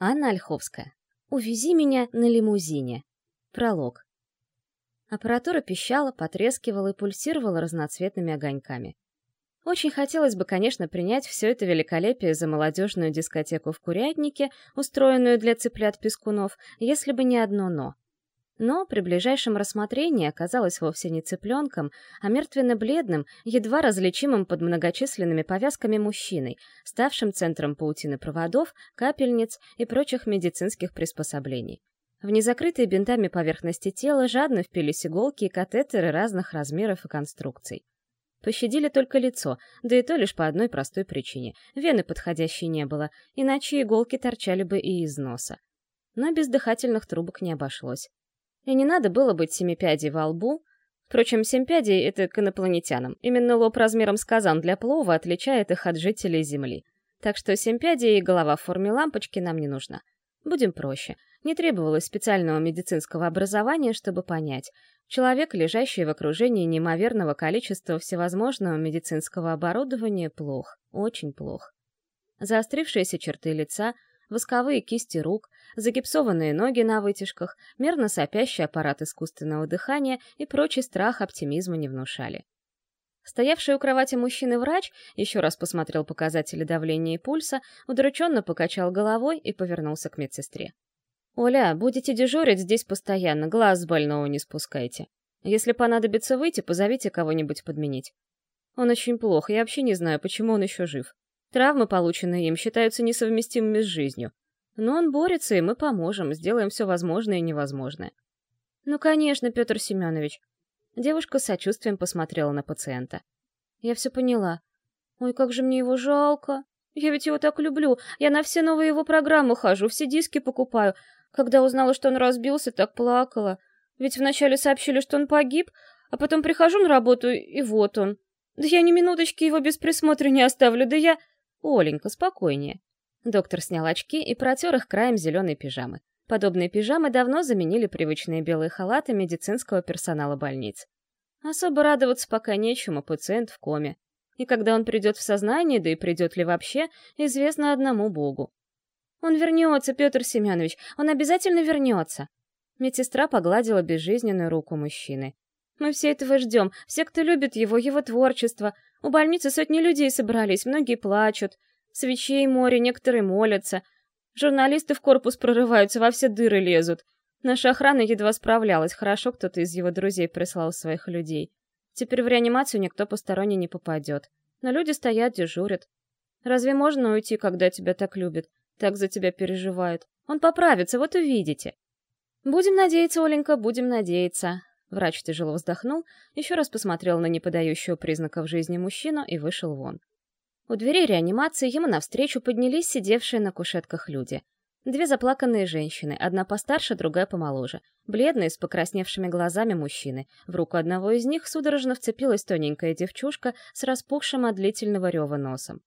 Анна Ольховская. «Увези меня на лимузине». Пролог. Аппаратура пищала, потрескивала и пульсировала разноцветными огоньками. Очень хотелось бы, конечно, принять все это великолепие за молодежную дискотеку в Курятнике, устроенную для цыплят-пескунов, если бы не одно «но». Но при ближайшем рассмотрении оказалось вовсе не цыпленком, а мертвенно-бледным, едва различимым под многочисленными повязками мужчиной, ставшим центром паутины проводов, капельниц и прочих медицинских приспособлений. В незакрытые бинтами поверхности тела жадно впились иголки и катетеры разных размеров и конструкций. Пощадили только лицо, да и то лишь по одной простой причине. Вены подходящей не было, иначе иголки торчали бы и из носа. Но без дыхательных трубок не обошлось. И не надо было быть семипядей во лбу. Впрочем, семипядей — это к инопланетянам. Именно лоб размером с казан для плова отличает их от жителей Земли. Так что семипядей и голова в форме лампочки нам не нужна. Будем проще. Не требовалось специального медицинского образования, чтобы понять. Человек, лежащий в окружении неимоверного количества всевозможного медицинского оборудования, плох, очень плох. Заострившиеся черты лица — восковые кисти рук, загипсованные ноги на вытяжках, мерно сопящий аппарат искусственного дыхания и прочий страх оптимизма не внушали. Стоявший у кровати мужчины-врач еще раз посмотрел показатели давления и пульса, удрученно покачал головой и повернулся к медсестре. «Оля, будете дежурить здесь постоянно, глаз с больного не спускайте. Если понадобится выйти, позовите кого-нибудь подменить. Он очень плох, я вообще не знаю, почему он еще жив. Травмы, полученные им, считаются несовместимыми с жизнью. Но он борется, и мы поможем, сделаем все возможное и невозможное. Ну, конечно, Петр Семенович. Девушка с сочувствием посмотрела на пациента. Я все поняла. Ой, как же мне его жалко. Я ведь его так люблю. Я на все новые его программы хожу, все диски покупаю. Когда узнала, что он разбился, так плакала. Ведь вначале сообщили, что он погиб, а потом прихожу на работу, и вот он. Да я ни минуточки его без присмотра не оставлю, да я... «Оленька, спокойнее». Доктор снял очки и протер их краем зеленой пижамы. Подобные пижамы давно заменили привычные белые халаты медицинского персонала больниц. Особо радоваться пока нечему, пациент в коме. И когда он придет в сознание, да и придет ли вообще, известно одному Богу. «Он вернется, Петр Семенович, он обязательно вернется!» Медсестра погладила безжизненную руку мужчины. «Мы все этого ждем, все, кто любит его, его творчество, у больницы сотни людей собрались, многие плачут. Свечей море, некоторые молятся. Журналисты в корпус прорываются, во все дыры лезут. Наша охрана едва справлялась, хорошо кто-то из его друзей прислал своих людей. Теперь в реанимацию никто посторонний не попадет. Но люди стоят, дежурят. Разве можно уйти, когда тебя так любят, так за тебя переживают? Он поправится, вот увидите. Будем надеяться, Оленька, будем надеяться. Врач тяжело вздохнул, еще раз посмотрел на неподающего признаков жизни мужчину и вышел вон. У дверей реанимации ему навстречу поднялись сидевшие на кушетках люди. Две заплаканные женщины, одна постарше, другая помоложе. Бледные, с покрасневшими глазами мужчины. В руку одного из них судорожно вцепилась тоненькая девчушка с распухшим от длительного рева носом.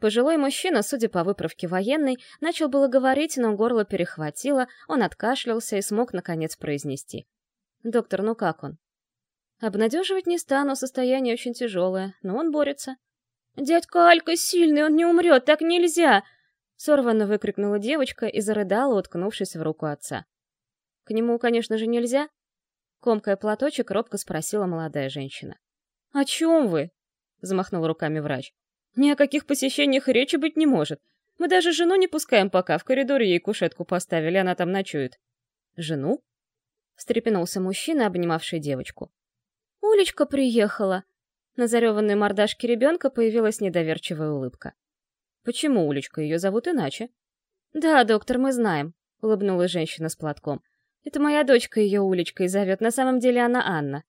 Пожилой мужчина, судя по выправке военной, начал было говорить, но горло перехватило, он откашлялся и смог, наконец, произнести. Доктор, ну как он? Обнадеживать не стану, состояние очень тяжелое, но он борется. «Дядька Алька сильный, он не умрет, так нельзя!» Сорванно выкрикнула девочка и зарыдала, уткнувшись в руку отца. «К нему, конечно же, нельзя?» Комкая платочек, робко спросила молодая женщина. «О чем вы?» — замахнул руками врач. «Ни о каких посещениях речи быть не может. Мы даже жену не пускаем пока, в коридоре ей кушетку поставили, она там ночует». «Жену?» Встрепенулся мужчина, обнимавший девочку. «Улечка приехала!» На зареванной мордашке ребенка появилась недоверчивая улыбка. «Почему Улечка? Ее зовут иначе?» «Да, доктор, мы знаем», — улыбнулась женщина с платком. «Это моя дочка ее Улечкой зовет, на самом деле она Анна».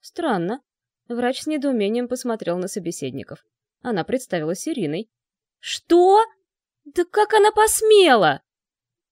«Странно». Врач с недоумением посмотрел на собеседников. Она представилась Ириной. «Что? Да как она посмела?»